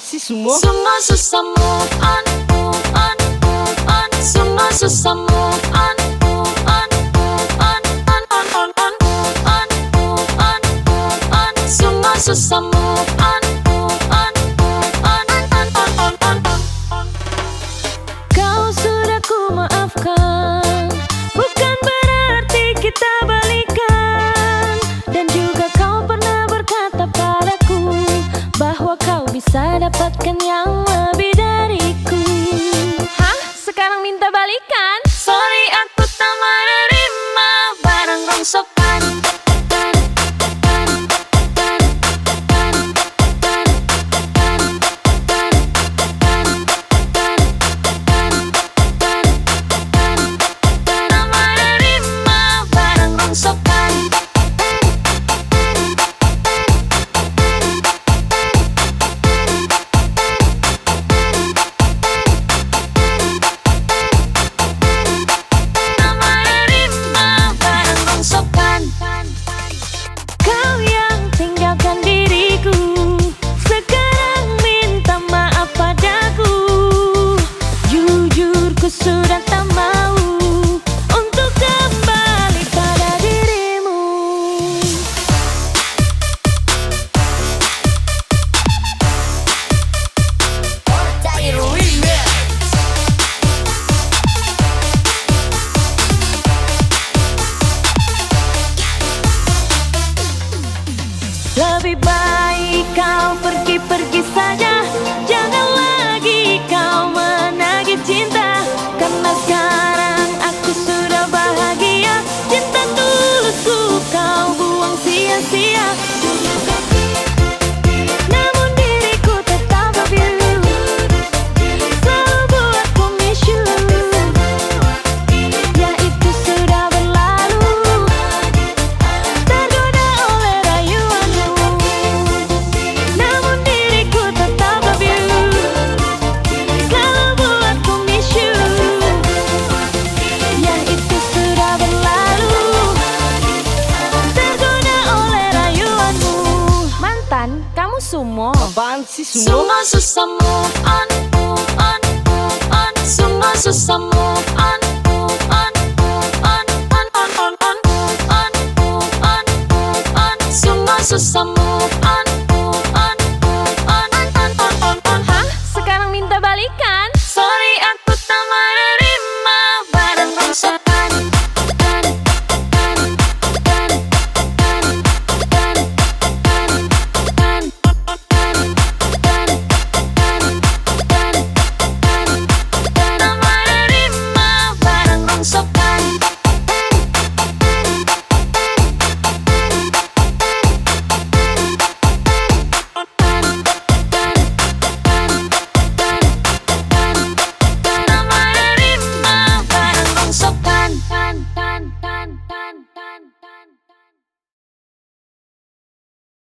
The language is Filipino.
sumo Sumasusamo Ano po, ano po, ano Sumasusamo Ano po, ano po, ano Ano, ano, ano Ano po, ano po, ano Sumasusamo 跟娘。policía. nagsisunod Sumasusamo an po an po an Sumasusamo an po an po an an an an an an po an po an Sumasusamo an